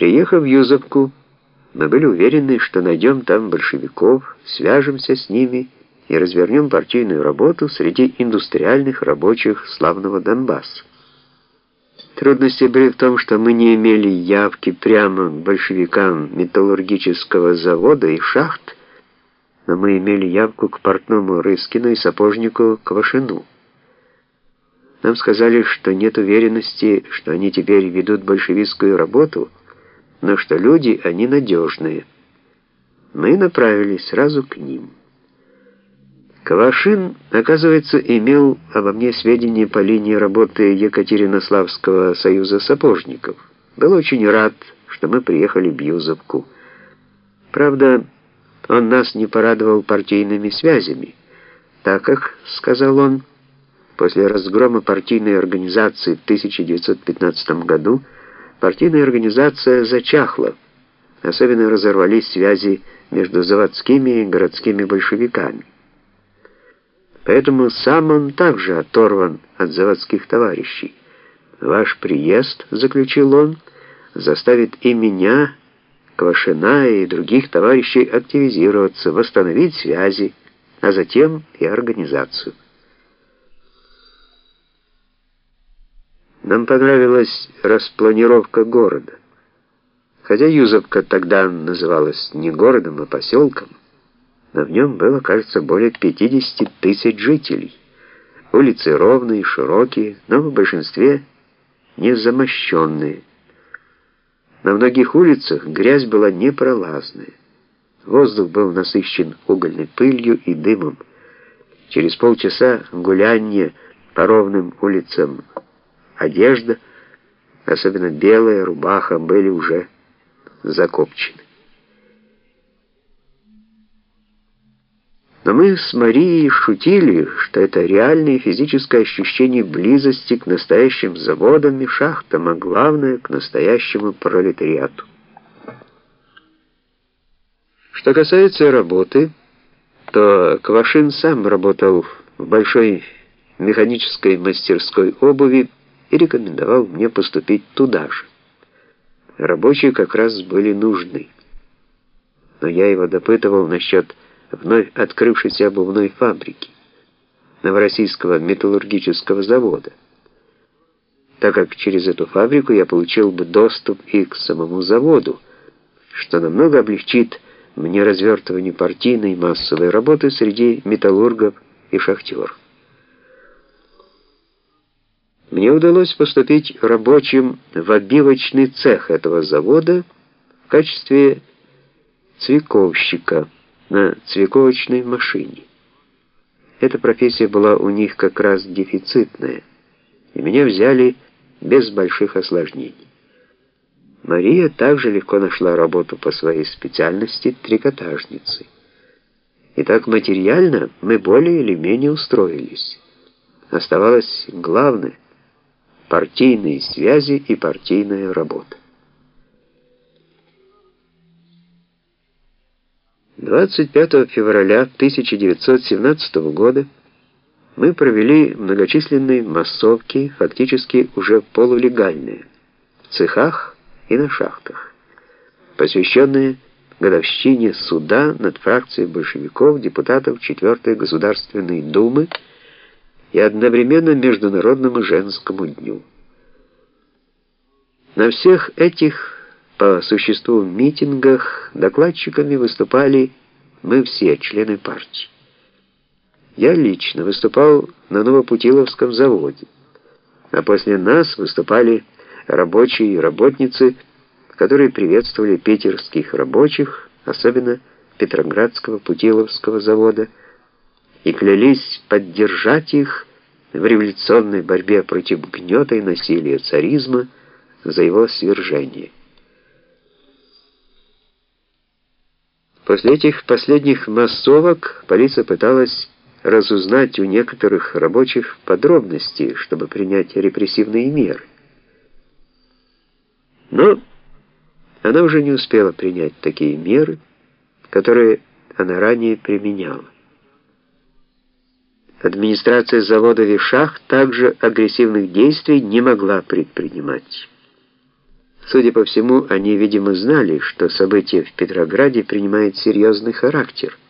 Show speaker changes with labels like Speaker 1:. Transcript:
Speaker 1: Приехав в Юзовку, мы были уверены, что найдем там большевиков, свяжемся с ними и развернем партийную работу среди индустриальных рабочих славного Донбасса. Трудности были в том, что мы не имели явки прямо к большевикам металлургического завода и шахт, но мы имели явку к портному Рыскину и сапожнику Квашину. Нам сказали, что нет уверенности, что они теперь ведут большевистскую работу, но что люди, они надежные. Мы направились сразу к ним. Кавашин, оказывается, имел обо мне сведения по линии работы Екатеринославского союза сапожников. Был очень рад, что мы приехали в Бьюзовку. Правда, он нас не порадовал партийными связями, так как, сказал он, после разгрома партийной организации в 1915 году, партийная организация зачахла, особенно разорвались связи между заводскими и городскими большевиками. Поэтому сам он также оторван от заводских товарищей. Ваш приезд, заключил он, заставит и меня, Квашина и других товарищей активизироваться, восстановить связи, а затем и организацию. Нам понравилась распланировка города. Хотя Юзовка тогда называлась не городом, а поселком, но в нем было, кажется, более 50 тысяч жителей. Улицы ровные, широкие, но в большинстве не замощенные. На многих улицах грязь была непролазная. Воздух был насыщен угольной пылью и дымом. Через полчаса гулянье по ровным улицам одежда, особенно белая рубаха, были уже закопчены. Но мы с Марией шутили, что это реальное физическое ощущение близости к настоящим заводам и шахтам, а главное, к настоящему пролетариату. Что касается работы, то Квашин сам работал в большой механической мастерской обуви и рекомендовал мне поступить туда же. Рабочие как раз были нужны. Но я его допытывал насчет вновь открывшейся обувной фабрики, Новороссийского металлургического завода, так как через эту фабрику я получил бы доступ и к самому заводу, что намного облегчит мне развертывание партийной массовой работы среди металлургов и шахтеров. Мне удалось поступить рабочим в обивочный цех этого завода в качестве цвиковщика на цвиковочной машине. Эта профессия была у них как раз дефицитная, и меня взяли без больших осложнений. Мария также легко нашла работу по своей специальности трикотажницы. И так материально мы более или менее устроились. Оставалось главное — партийные связи и партийная работа. 25 февраля 1917 года мы провели многочисленные массовки, фактически уже полулегальные, в цехах и на шахтах, посвященные годовщине суда над фракцией большевиков, депутатов 4-й Государственной Думы и одновременно Международному женскому дню. На всех этих по существу митингах докладчиками выступали мы все, члены партии. Я лично выступал на Новопутиловском заводе, а после нас выступали рабочие и работницы, которые приветствовали питерских рабочих, особенно Петроградского Путиловского завода, и клялись поддержать их в революционной борьбе против гнета и насилия царизма за его свержение. После этих последних массовок полиция пыталась разузнать у некоторых рабочих подробности, чтобы принять репрессивные меры. Но она уже не успела принять такие меры, которые она ранее применяла. Администрация завода Вишах также агрессивных действий не могла предпринимать. Судя по всему, они, видимо, знали, что событие в Петрограде принимает серьезный характер –